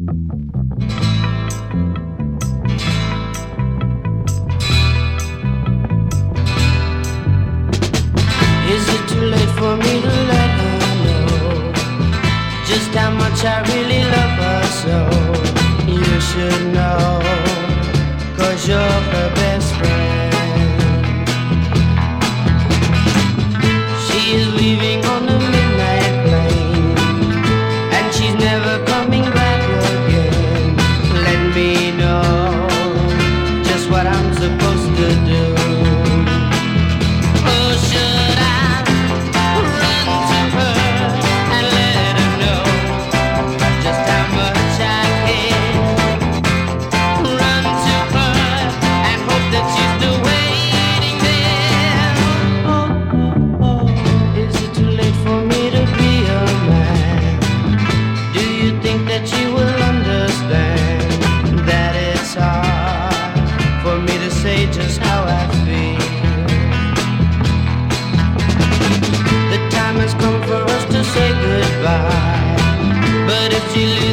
Is it too late for me to let her know just how much I really love her so? You should know, cause you're her best friend. She is for me to say just how I feel? The time has come for us to say goodbye. But if she leaves